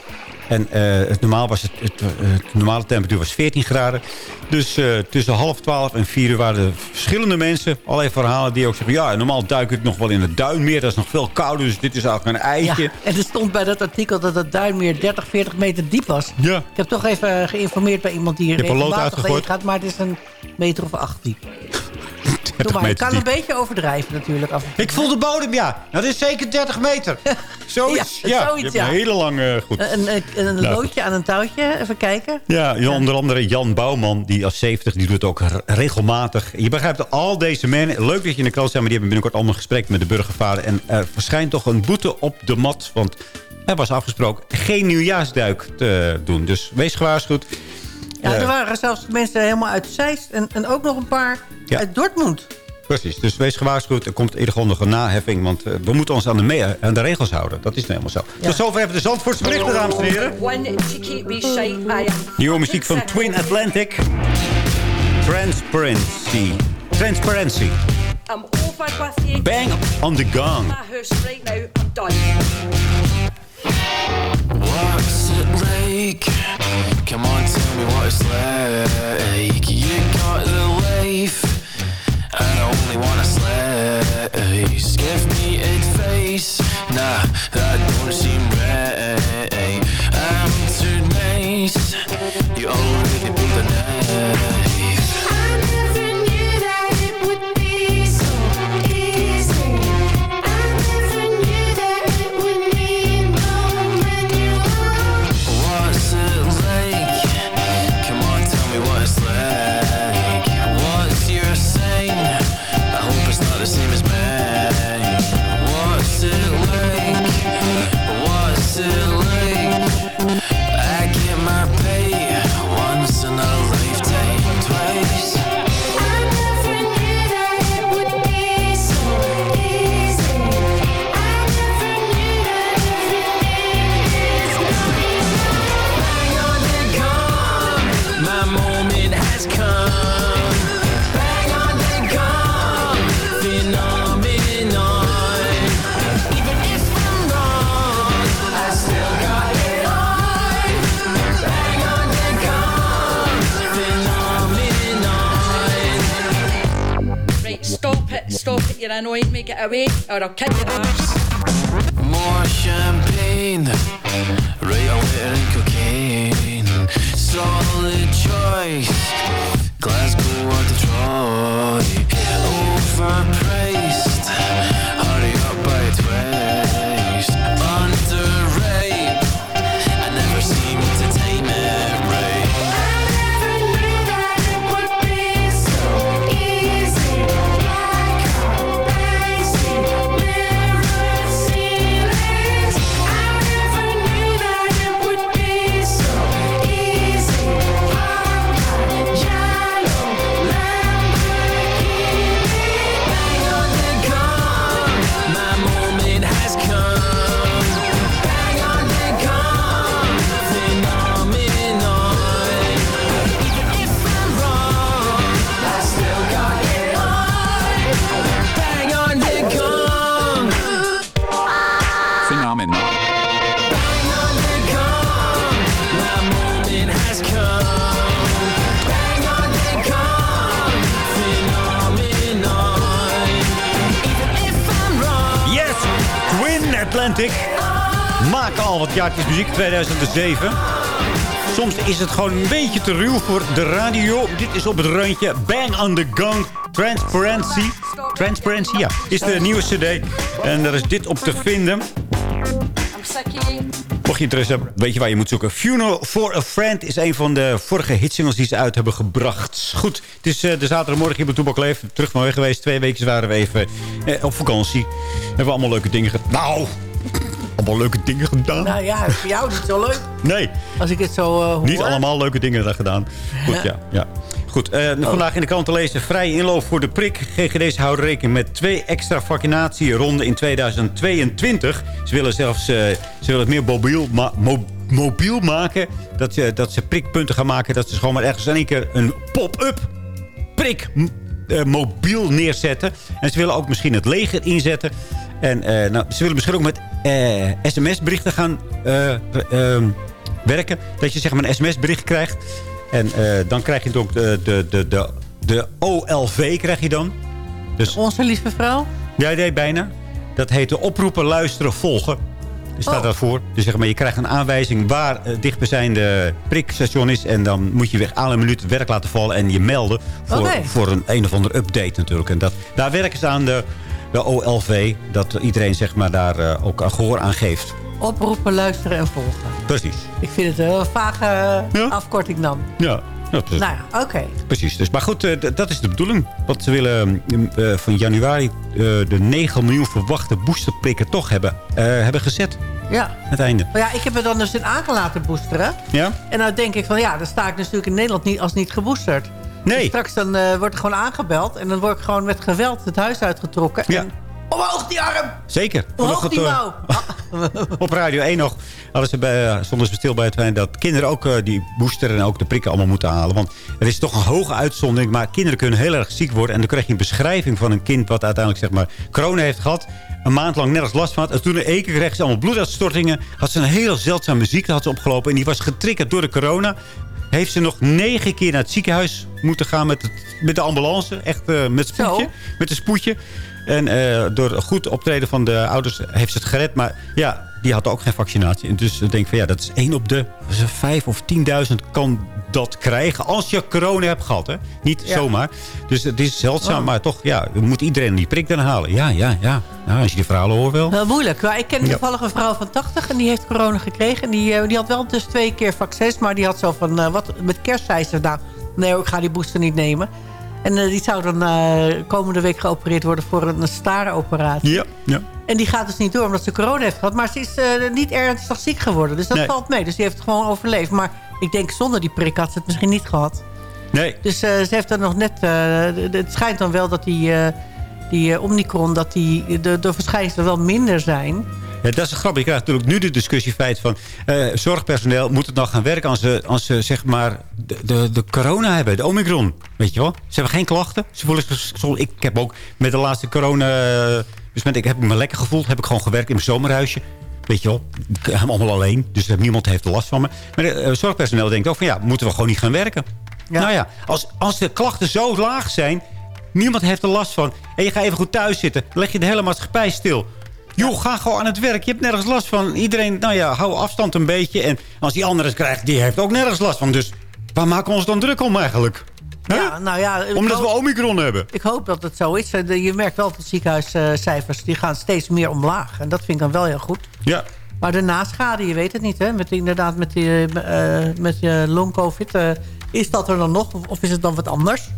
En eh, het, normaal was het, het, eh, het normale temperatuur was 14 graden. Dus eh, tussen half 12 en 4 uur waren er verschillende mensen. Allerlei verhalen die ook zeggen... ja, normaal duik ik nog wel in het duinmeer. Dat is nog veel kouder, dus dit is eigenlijk een eitje. Ja, en er stond bij dat artikel dat het duinmeer 30, 40 meter diep was. Ja. Ik heb toch even geïnformeerd bij iemand die lood regelmatig heen gaat. Maar het is een meter of acht diep. 30 Doe maar, ik meter kan diep. een beetje overdrijven natuurlijk. Af en toe. Ik voel de bodem, ja. Dat is zeker 30 meter. Zoiets, Ja, ja. zoiets, je hebt ja. een hele lange... Goed. Een, een, een Nou, loodje aan een touwtje, even kijken. Ja, ja, onder andere Jan Bouwman, die als 70, die doet het ook regelmatig. Je begrijpt al deze mensen, leuk dat je in de krant zijn... maar die hebben binnenkort allemaal gesprek met de burgervader. En er verschijnt toch een boete op de mat. Want er was afgesproken geen nieuwjaarsduik te doen. Dus wees gewaarschuwd. Ja, Eh, er waren zelfs mensen helemaal uit Zeist en, en ook nog een paar Ja. uit Dortmund. Precies, dus wees gewaarschuwd. Er komt in ieder geval nog een naheffing. Want eh, we moeten ons aan de, me- aan de regels houden. Dat is nou helemaal zo. Tot zover even de Zandvoortse berichten, dames en heren. Nieuwe muziek van Twin Atlantic. Transparency. Transparency. Bang on the gong. What's it like? Come on, tell me what it's like. You got the life, and I only wanna slice. Give me advice, nah, that don't seem annoying me. Get away, or I'll kick your arse. More champagne, right away and cocaine. Solid choice, Glasgow or Detroit. Jaartjes muziek, 2007. Soms is het gewoon een beetje te ruw voor de radio. Dit is op het randje. Bang on the Gong. Transparency. Transparency, ja. Is de nieuwe cd. En daar is dit op te vinden. Mocht je interesse hebben, weet je waar je moet zoeken. Funeral for a Friend is een van de vorige hitsingles die ze uit hebben gebracht. Goed, het is eh, de zaterdagmorgen hier bij Toebak Leef. Terug van weg geweest. Twee weken waren we even eh, op vakantie. Hebben we allemaal leuke dingen gedaan. Nou, allemaal leuke dingen gedaan. Nou ja, voor jou niet zo leuk. Nee. Als ik het zo uh, hoor. Niet allemaal leuke dingen daar gedaan. Goed, ja. ja. Goed, uh, vandaag in de krant te lezen. Vrije inloop voor de prik. GGD's houden rekening met twee extra vaccinatieronden in 2022. Ze willen zelfs uh, ze willen het meer mobiel, ma mo mobiel maken. Dat, uh, dat ze prikpunten gaan maken. Dat ze gewoon maar ergens in één keer een pop-up prik mobiel neerzetten. En ze willen ook misschien het leger inzetten. En nou, ze willen misschien ook met sms-berichten gaan ehm, werken. Dat je zeg maar een sms-bericht krijgt. En dan krijg je ook de, de, de, de, de OLV krijg je dan. Dus, Onze lieve vrouw? Ja, nee, bijna. Dat heet de oproepen, luisteren, volgen. Staat oh. daarvoor. Dus zeg maar, je krijgt een aanwijzing waar het dichtbijzijnde prikstation is. En dan moet je weg aan een minuut werk laten vallen en je melden. Voor, okay. voor een een of ander update natuurlijk. En dat, daar werken ze aan de, de OLV. Dat iedereen zeg maar, daar uh, ook gehoor aan geeft. Oproepen, luisteren en volgen. Precies. Ik vind het een heel vage ja? afkorting dan. Ja. Ja, nou ja, oké. Okay. Precies. Dus, maar goed, uh, dat is de bedoeling. Want ze willen uh, van januari uh, de 9 miljoen verwachte boosterprikken toch hebben, hebben gezet. Ja. Het einde. Maar ja, ik heb er dan dus in aangelaten boosteren. Ja. En nou denk ik van ja, dan sta ik natuurlijk in Nederland niet als niet geboosterd. Nee. Dus straks dan wordt er gewoon aangebeld. En dan word ik gewoon met geweld het huis uitgetrokken. Ja. En Omhoog die arm! Zeker. Omhoog die mouw! op Radio 1 nog hadden ze bij, stonden ze stil bij het feit dat kinderen ook uh, die booster en ook de prikken allemaal moeten halen. Want er is toch een hoge uitzondering. Maar kinderen kunnen heel erg ziek worden. En dan krijg je een beschrijving van een kind wat uiteindelijk zeg maar corona heeft gehad. Een maand lang nergens last van had. En toen in één keer kreeg ze allemaal bloeduitstortingen. Had ze een heel zeldzame ziekte had ze opgelopen. En die was getriggerd door de corona heeft ze nog negen keer naar het ziekenhuis moeten gaan met, het, met de ambulance. Echt uh, met spoedje. Met een spoedje. En uh, door goed optreden van de ouders heeft ze het gered. Maar ja, die had ook geen vaccinatie. En dus ik denk van ja, dat is één op de vijf of 10.000 kan dat krijgen. Als je corona hebt gehad, hè. Niet Ja. zomaar. Dus het is zeldzaam. Oh. Maar toch, ja, moet iedereen die prik dan halen. Ja, ja, ja. Nou, als je die verhalen hoort wel. Wel moeilijk. Maar ik ken Ja. toevallig een vrouw van 80 en die heeft corona gekregen. En die, eh, die had wel dus twee keer vaccins, maar die had zo van, eh, wat met kerst zei ze, nou, nee ik ga die booster niet nemen. En eh, die zou dan komende week geopereerd worden voor een starenoperatie. Ja, ja. En die gaat dus niet door omdat ze corona heeft gehad. Maar ze is eh, niet ernstig ziek geworden. Dus dat Nee. valt mee. Dus die heeft het gewoon overleefd. Maar ik denk zonder die prik had ze het misschien niet gehad. Nee. Dus eh, ze heeft er nog net... eh, het schijnt dan wel dat die, die Omicron... dat die, de, de verschijnselen wel minder zijn. Ja, dat is een grap. Je krijgt natuurlijk nu de discussie feit van... eh, zorgpersoneel moet het nog gaan werken als ze, als ze zeg maar de, de, de corona hebben. De Omicron. Weet je wel? Ze hebben geen klachten. Ze voelen. Ik heb ook met de laatste corona... eh, besmet, ik heb me lekker gevoeld. Heb ik gewoon gewerkt in mijn zomerhuisje. Weet je wel? Heb allemaal alleen. Dus er- niemand heeft last van me. Maar de eh, zorgpersoneel denkt ook van... ja, moeten we gewoon niet gaan werken. Nou ja, als, als de klachten zo laag zijn... niemand heeft er last van... en je gaat even goed thuis zitten... leg je de hele maatschappij stil... Joh, ga gewoon aan het werk. Je hebt nergens last van. Iedereen, nou ja, hou afstand een beetje. En als die andere het krijgt, die heeft ook nergens last van. Dus waar maken we ons dan druk om eigenlijk? Ja, nou ja, Omdat we Omicron hebben. Ik hoop dat het zo is. Eh, Je merkt wel dat ziekenhuiscijfers die gaan steeds meer omlaag. En dat vind ik dan wel heel goed. Ja. Maar de naschade, je weet het niet. Hè? Met, inderdaad, met, die, eh, met je long-covid. eh, is dat er dan nog? Of is het dan wat anders?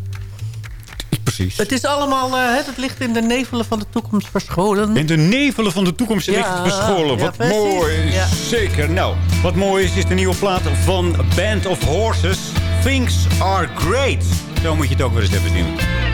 Precies. Het is allemaal... eh, het ligt in de nevelen van de toekomst verscholen. In de nevelen van de toekomst ligt het verscholen. Wat mooi. Ja. Zeker. Nou, wat mooi is, is de nieuwe plaat van Band of Horses. Things are great. Zo moet je het ook weer eens even zien.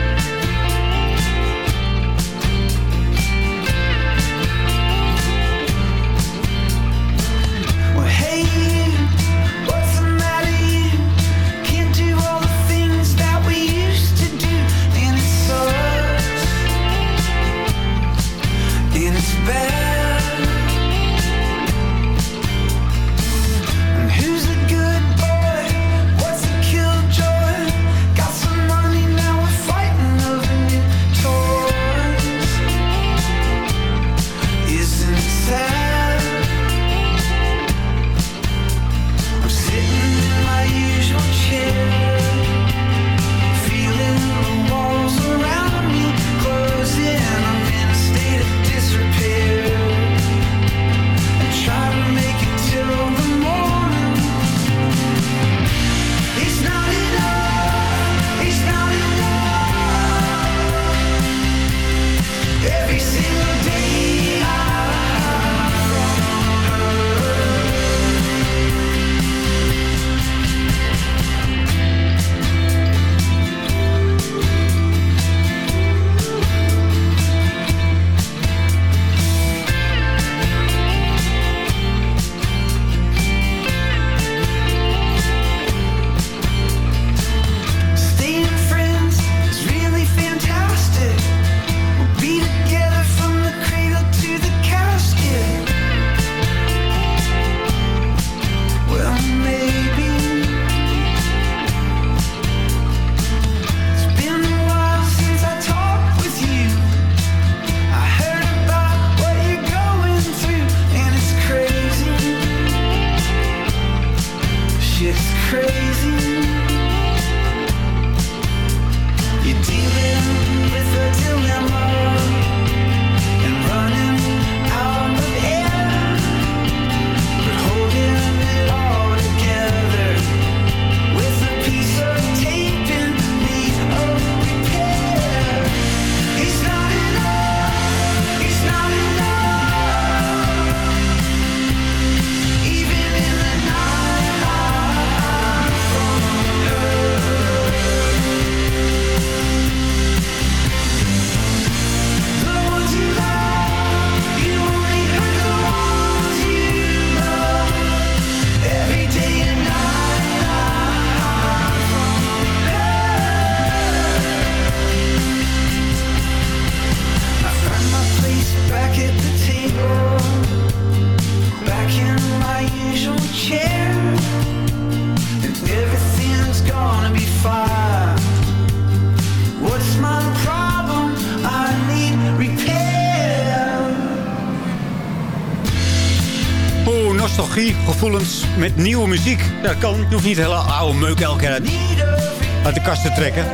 Nieuwe muziek. Dat kan. Je hoeft niet hele oude meuk elke keer uit, de kast te trekken.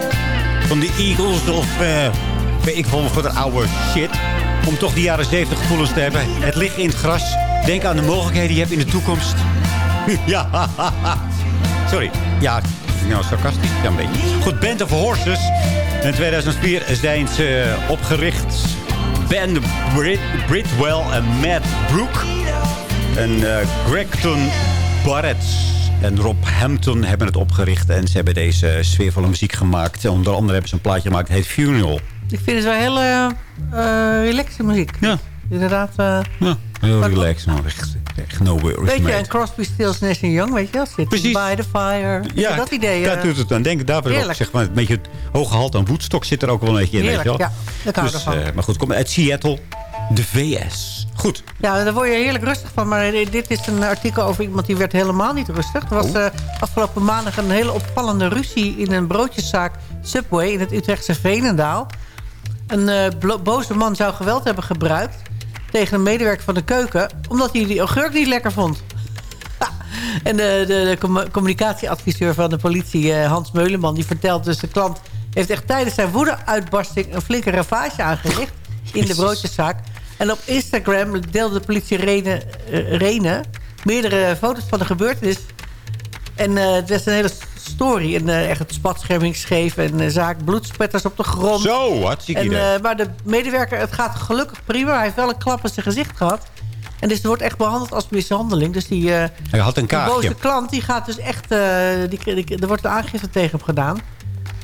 Van de Eagles of eh weet ik veel wat een oude shit. Om toch die jaren 70 gevoelens te hebben. Het ligt in het gras. Denk aan de mogelijkheden die je hebt in de toekomst. ja, sorry. Ja, nou sarcastisch? Ja, een beetje. Goed, Band of Horses. In 2004 zijn ze opgericht. Ben Brit Britwell en Matt Brook. En eh, Gregton Barrett en Rob Hampton hebben het opgericht. En ze hebben deze sfeervolle muziek gemaakt. Onder andere hebben ze een plaatje gemaakt. Heet Funeral. Ik vind het wel heel eh eh, relaxe muziek. Ja. Inderdaad. eh Ja, heel relaxed. Nou, echt, echt no worries, weet je, en Crosby, Stills, Nash Young, weet je wel? Zit Precies. By the fire. Ja, dat idee. daar eh, doet het aan denken. Daar wil ik ook zeg maar, een beetje het hoge gehalte aan Woodstock zit er ook wel een beetje in. Weet je wel. ja. Hou dus, ervan. maar goed, kom uit Seattle, de VS. Goed. Ja, daar word je heerlijk rustig van. Maar dit is een artikel over iemand die werd helemaal niet rustig. Er was Oh. eh, afgelopen maandag een hele opvallende ruzie... in een broodjeszaak Subway in het Utrechtse Veenendaal. Een eh, boze man zou geweld hebben gebruikt... tegen een medewerker van de keuken... omdat hij die augurk niet lekker vond. En de, de, de commu- communicatieadviseur van de politie, eh, Hans Meuleman... die vertelt dus de klant heeft echt tijdens zijn woedeuitbarsting... een flinke ravage aangericht in de broodjeszaak. En op Instagram deelde de politie Rene, eh, Rene meerdere foto's van de gebeurtenis. En eh, het was een hele story. En eh, echt het spatscherming scheef en zaak bloedspetters op de grond. Zo, hartstikke En, idee. eh, maar de medewerker, het gaat gelukkig prima. Hij heeft wel een klap in zijn gezicht gehad. En dus het wordt echt behandeld als mishandeling. Dus die, Hij had een die boze klant die gaat dus echt... die, die- er wordt een aangifte tegen hem gedaan.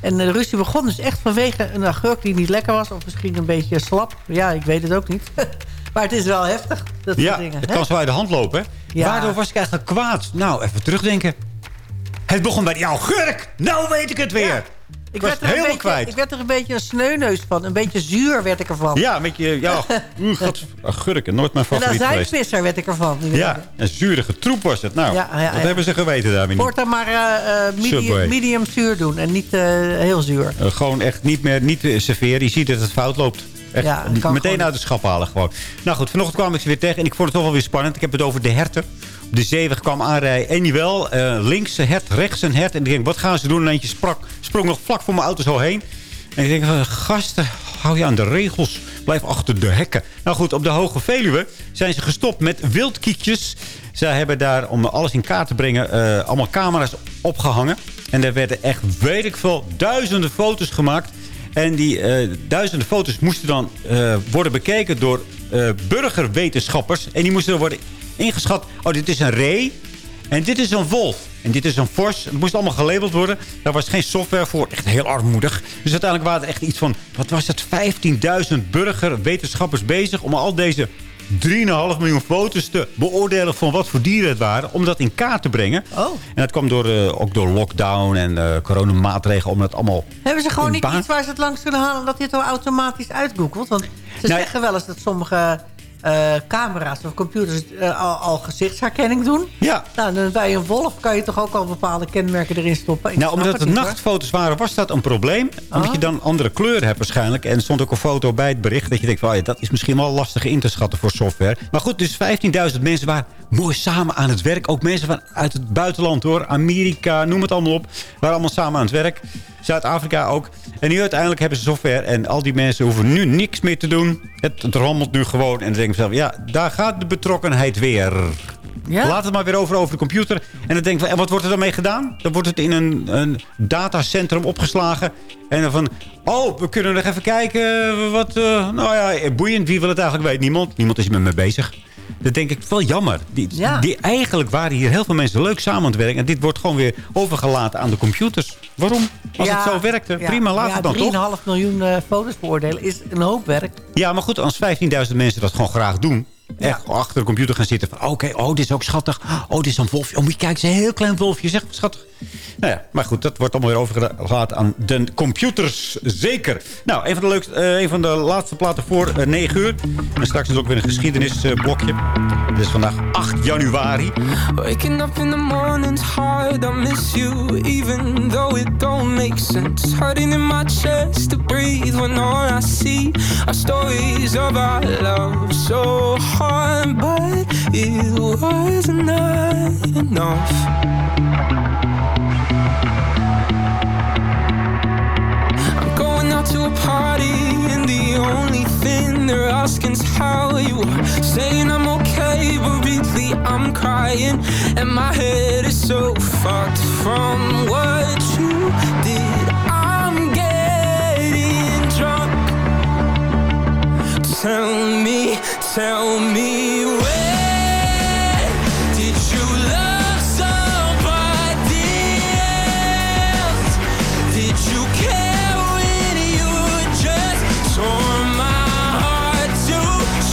En de ruzie begon dus echt vanwege een agurk die niet lekker was. Of misschien een beetje slap. Ja, ik weet het ook niet. maar het is wel heftig, dat Ja, soort dingen. het hè? kan zo uit de hand lopen. hè? Ja. Waardoor was ik eigenlijk kwaad? Nou, even terugdenken. Het begon bij die augurk. Nou weet ik het weer. Ik was werd, er een helemaal beetje, kwijt. ik werd er een beetje een sneuneus van. Een beetje zuur werd ik ervan. Ja, een beetje... Ja, god, agurken. Nooit mijn favoriet geweest. azijnpisser werd ik ervan. Ja, een zurige troep was het. Nou, Ja, ja, wat hebben ze geweten daar weer niet? Hoort dan maar eh, medium, medium zuur doen. En niet eh, heel zuur. Gewoon echt niet meer niet serveren. Je ziet dat het fout loopt. Echt Ja, meteen gewoon uit de schap halen gewoon. Nou goed, vanochtend kwam ik ze weer tegen. En ik vond het toch wel weer spannend. Ik heb het over de herten. Op de zeeweg kwam aanrijden. En wel, eh, links een hert, rechts een hert. En ik denk, wat gaan ze doen? En eentje sprak, sprong nog vlak voor mijn auto zo heen. En ik denk, eh, gasten, hou je aan de regels. Blijf achter de hekken. Nou goed, op de Hoge Veluwe zijn ze gestopt met wildkietjes. Zij hebben daar, om alles in kaart te brengen, eh, allemaal camera's opgehangen. En er werden echt, weet ik veel, duizenden foto's gemaakt. En die eh, duizenden foto's moesten dan eh, worden bekeken door eh, burgerwetenschappers. En die moesten dan worden ingeschat. Oh, dit is een ree. En dit is een wolf. En dit is een vos. Het moest allemaal gelabeld worden. Daar was geen software voor. Echt heel armoedig. Dus uiteindelijk waren er echt iets van... Wat was het? 15.000 burgerwetenschappers bezig... om al deze 3,5 miljoen foto's te beoordelen... van wat voor dieren het waren. Om dat in kaart te brengen. Oh. En dat kwam door, eh, ook door lockdown en eh coronamaatregelen... om dat allemaal Hebben ze gewoon niet iets waar ze het langs kunnen halen... dat dit al automatisch uitgoogelt? Want ze Nou, zeggen wel eens dat sommige eh, camera's of computers... eh, al, al gezichtsherkenning doen. Ja. Nou, dan bij een wolf kan je toch ook al bepaalde kenmerken erin stoppen. Ik Nou, omdat het niet, nachtfoto's waren, was dat een probleem. Omdat je dan andere kleuren hebt waarschijnlijk. En er stond ook een foto bij het bericht. Dat je denkt, van, oh ja, dat is misschien wel lastig in te schatten voor software. Maar goed, dus 15.000 mensen waren mooi samen aan het werk. Ook mensen van uit het buitenland hoor. Amerika, noem het allemaal op. Waren allemaal samen aan het werk. Zuid-Afrika ook. En nu uiteindelijk hebben ze software. En al die mensen hoeven nu niks meer te doen. Het, het rammelt nu gewoon. En dan denk ik zelf, ja, daar gaat de betrokkenheid weer. Ja? Laat het maar weer over over de computer. En dan denk ik, van, en wat wordt er dan mee gedaan? Dan wordt het in een, een datacentrum opgeslagen. En dan van, oh, we kunnen nog even kijken. Wat, eh, nou ja, boeiend. Wie wil het eigenlijk weten? Niemand. Niemand is er met me bezig. Dat denk ik wel jammer. Die, Ja. die, eigenlijk waren hier heel veel mensen leuk samen aan het werken. En dit wordt gewoon weer overgelaten aan de computers. Waarom? Als Ja, het zo werkte. ja. Prima, laat het dan toch? 3,5 miljoen eh, foto's beoordelen is een hoop werk. Ja, maar goed, als 15.000 mensen dat gewoon graag doen... echt achter de computer gaan zitten van... oké, oh, dit is ook schattig. Oh, dit is een wolfje. Oh, moet je kijken, het is een heel klein wolfje. Zeg, schattig. Nou ja, maar goed, dat wordt allemaal weer overgelaten aan de computers. Zeker. Nou, een van de, leukste, eh, een van de laatste platen voor eh, 9 uur. En straks is ook weer een geschiedenisblokje. Het is vandaag 8 januari. Waking up in the morning's hard, I miss you, even though it don't make sense. Hurting in my chest to breathe when all I see are stories of our love. So hard, but it was not enough. I'm going out to a party, and the only thing they're asking is how you are. Saying I'm okay, but really I'm crying, and my head is so fucked from what you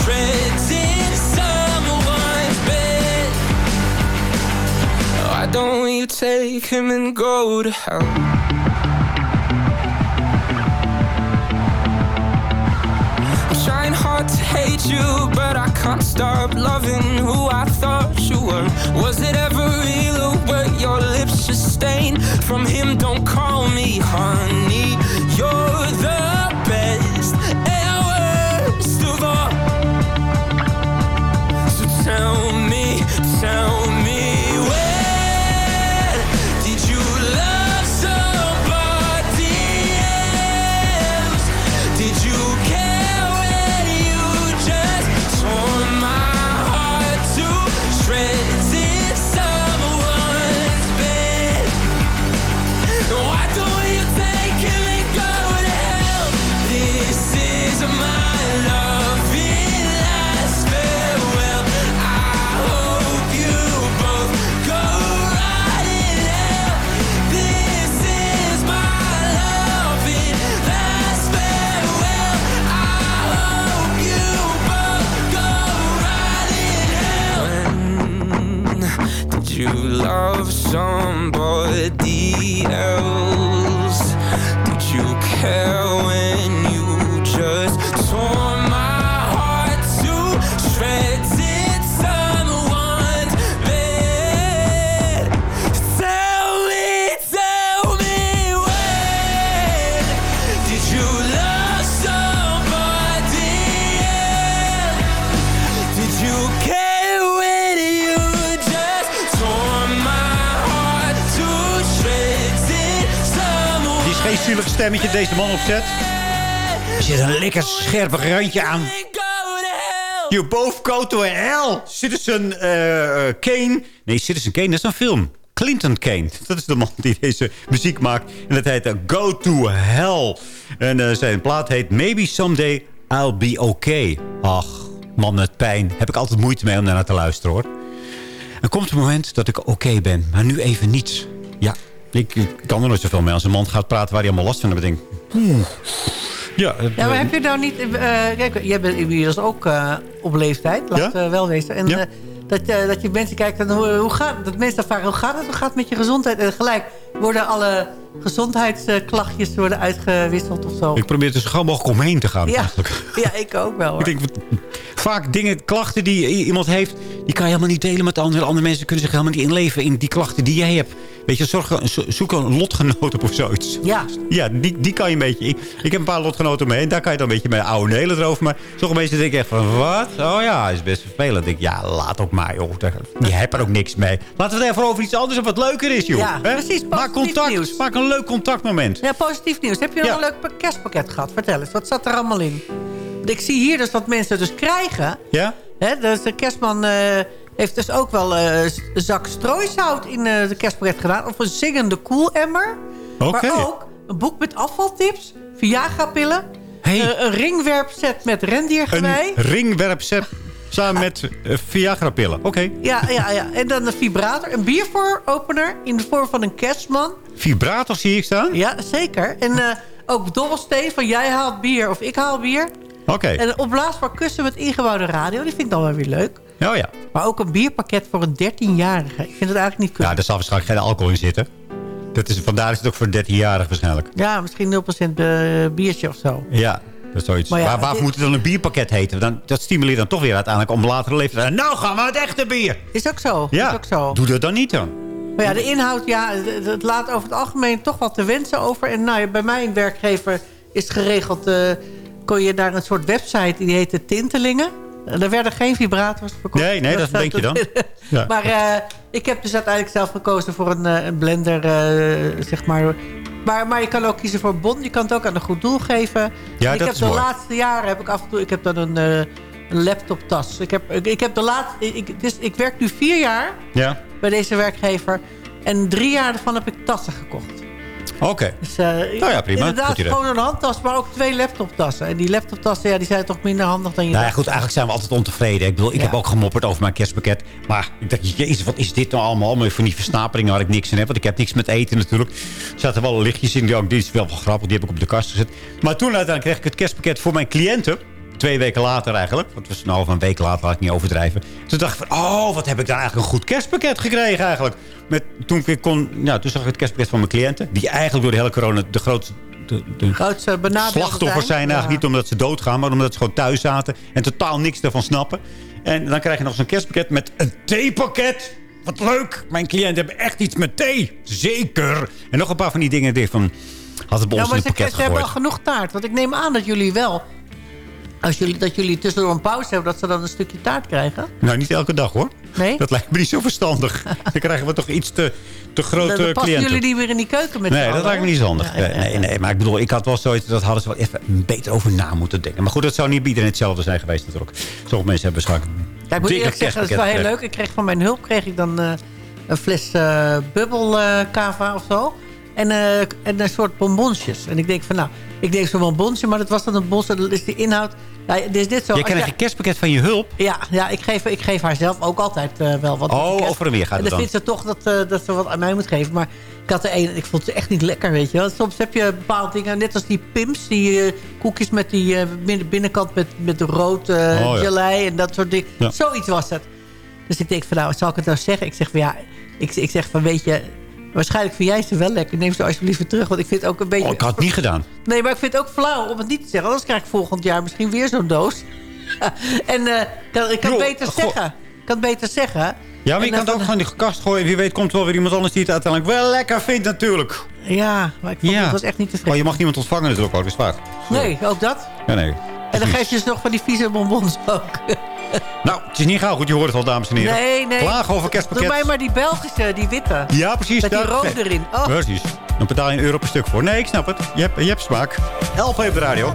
shreds in someone's bed? Why don't you take him and go to hell? You, but I can't stop loving who I thought you were. Was it ever real were your lips just stained from him? Don't call me honey. You're the best and worst of all. So tell me, tell scherp randje aan. You both go to hell. Citizen eh, Kane. Nee, Citizen Kane, dat is een film. Clinton Kane. Dat is de man die deze muziek maakt. En dat heet eh, Go to Hell. En zijn plaat heet Maybe Someday I'll Be Okay. Ach, man met pijn. Heb ik altijd moeite mee om daarnaar te luisteren, hoor. Er komt een moment dat ik oké ben. Maar nu even niet. Ja, ik, ik kan er nooit zoveel mee als een man gaat praten waar hij allemaal last van heeft. Ik denk, oeh. Ja, het, Ja, maar eh, heb je nou niet... eh, kijk, jij bent inmiddels ook eh, op leeftijd, laat Ja? wel wezen. En Ja. dat, dat je mensen kijkt, en hoe, hoe gaat, dat mensen vragen, hoe gaat het? Hoe gaat het met je gezondheid? En gelijk worden alle gezondheidsklachtjes worden uitgewisseld of zo. Ik probeer er zo gauw mogelijk omheen te gaan. ja. eigenlijk. ja, ik ook wel. Ik Hoor. denk, wat- vaak dingen, klachten die iemand heeft... die kan je helemaal niet delen met anderen. Andere mensen kunnen zich helemaal niet inleven in die klachten die jij hebt. Weet je, zorg, zoek een lotgenoot op of zoiets. Ja. Ja, die, die kan je een beetje... Ik, ik heb een paar lotgenoten mee en daar kan je dan een beetje mee oude nelen erover. Maar sommige mensen denken echt van, wat? Oh ja, is best vervelend. Ik ja, laat ook maar, joh. Die hebben er ook niks mee. Laten we het even over iets anders en wat leuker is, joh. Ja, precies, Maak contact. Maak een leuk contactmoment. Ja, positief nieuws. Heb je nog Ja. een leuk pa- kerstpakket gehad? Vertel eens, wat zat er allemaal in? Ik zie hier dus dat mensen dus krijgen. Ja? Hè, dus de kerstman eh, heeft dus ook wel eh, een zak strooisout in eh, de kerstpakket gedaan. Of een zingende koelemmer. Maar ook een boek met afvaltips, Viagra-pillen... Hey. eh, een ringwerpset met rendiergewei. Een ringwerpset samen met Viagra-pillen. Oké. Ja, ja, ja. En dan een vibrator, een biervooropener in de vorm van een kerstman. Vibrator zie ik staan. Ja, zeker. En ook dobbelsteen van jij haalt bier of ik haal bier. Oké. En een opblaasbaar kussen met ingebouwde radio. Die vind ik dan wel weer leuk. Oh ja. Maar ook een bierpakket voor een 13-jarige. Ik vind het eigenlijk niet Ja, kunnen. daar zal waarschijnlijk geen alcohol in zitten. Dat is, vandaar is het ook voor 13-jarig waarschijnlijk. Ja, misschien 0% be- biertje of zo. Ja, dat is zoiets. Maar ja, Waar, waarvoor dit- moet het dan een bierpakket heten? Dan, dat stimuleert dan toch weer uiteindelijk om latere leeftijd. Nou gaan we het echte bier. Is ook zo. Ja, Is ook zo. doe dat dan niet dan. Maar ja, de inhoud, ja, het, het laat over het algemeen toch wat te wensen over. En nou, ja, bij mijn werkgever is geregeld... eh, kon je naar een soort website, die heette Tintelingen. Er werden geen vibrators verkocht. Nee, nee, dat denk je dan. Ja. Maar eh, ik heb dus uiteindelijk zelf gekozen voor een, eh, een blender, eh, zeg maar. Maar, maar je kan ook kiezen voor een bon. Je kan het ook aan een goed doel geven. Ja, ik dat heb is de mooi. laatste jaren heb ik af en toe... Ik heb dan een, eh, een laptoptas. Ik heb, ik, ik heb de laatste... Ik, dus ik werk nu vier jaar Ja, bij deze werkgever. En drie jaar daarvan heb ik tassen gekocht. Oké. Dus, eh, Nou ja, prima. Inderdaad, gewoon een handtas, maar ook twee laptoptassen. En die laptoptassen, ja, die zijn toch minder handig dan je Nou ja, goed, eigenlijk zijn we altijd ontevreden. Ik bedoel, ik Ja. heb ook gemopperd over mijn kerstpakket. Maar ik dacht, jezus, wat is dit nou allemaal? Maar van die versnaperingen waar ik niks in heb. Want ik heb niks met eten natuurlijk. Er zaten wel lichtjes in. Die, ook, die is wel grappig. Die heb ik op de kast gezet. Maar toen uiteindelijk kreeg ik het kerstpakket voor mijn cliënten. Twee weken later eigenlijk. Want het was nou een week later, laat ik niet overdrijven. Toen dacht ik van, oh, wat heb ik daar eigenlijk een goed kerstpakket gekregen eigenlijk. Met, toen, ik kon, nou, toen zag ik het kerstpakket van mijn cliënten. Die eigenlijk door de hele corona de grootste... De, de Grootste slachtoffers zijn eigenlijk Ja. niet omdat ze doodgaan, maar omdat ze gewoon thuis zaten en totaal niks daarvan snappen. En dan krijg je nog zo'n kerstpakket met een theepakket. Wat leuk. Mijn cliënten hebben echt iets met thee. Zeker. En nog een paar van die dingen die van... Had het bij ons in het ze, pakket ze hebben al genoeg taart. Want ik neem aan dat jullie wel... Als jullie, dat jullie tussendoor een pauze hebben... dat ze dan een stukje taart krijgen. Nou, niet elke dag hoor. Nee? Dat lijkt me niet zo verstandig. dan krijgen we toch iets te, te grote dan passen cliënten. jullie niet meer in die keuken met Nee, dat allen, lijkt me niet zo handig. Ja, ja, ja. Nee, nee, maar ik bedoel, ik had wel zoiets... dat hadden ze wel even beter over na moeten denken. Maar goed, dat zou niet bij iedereen hetzelfde zijn geweest natuurlijk. Sommige mensen hebben waarschijnlijk... Ja, ik moet eerlijk zeggen, dat is wel heel leuk. Ik kreeg van mijn hulp kreeg ik dan eh, een fles bubbel cava of zo. En, en een soort bonbonsjes. En ik denk van, nou, ik denk zo'n bonbonsje, maar dat was dan een bons. En dat is die inhoud. Ja, dit is dit zo. Je krijgt een kerstpakket van je hulp. Ja, ja ik, geef, ik geef haar zelf ook altijd eh, wel wat. Oh, kerst. over en weer gaat En het dan dan. vindt ze toch dat, eh, dat ze wat aan mij moet geven. Maar ik had er een en ik vond ze echt niet lekker, weet je wel. Soms heb je bepaalde dingen, net als die pims, die eh, koekjes met die binnen- binnenkant met, met de rood Oh, ja. gelei en dat soort dingen. Ja. Zoiets was het. Dus ik denk van, nou, zal ik het nou zeggen? Ik zeg van, ja, ik, ik zeg van, weet je... Waarschijnlijk vind jij ze wel lekker. Neem ze alsjeblieft weer terug. Want ik vind het ook een beetje... Oh, ik had het niet gedaan. Nee, maar ik vind het ook flauw om het niet te zeggen. Anders krijg ik volgend jaar misschien weer zo'n doos. en eh, kan, ik kan beter zeggen. Ik kan het beter zeggen. Ja, maar je kan het ook van die kast gooien. Wie weet komt er wel weer iemand anders die het uiteindelijk wel lekker vindt natuurlijk. Ja, maar ik vond het was echt niet Maar tevreden. je mag niemand ontvangen natuurlijk ook, dat is waar. Nee, ook dat. Ja, nee. En dan geef je ze nog van die vieze bonbons ook. Nou, het is niet gauw goed, je hoort het al, dames en heren. Nee, nee. Klagen over Doe kerstpakket. mij maar die Belgische, die witte. Ja, precies. Met die nee. erin. Oh. Precies. Dan betaal je een euro per stuk voor. Nee, ik snap het. Je hebt, je hebt smaak. Help even de radio.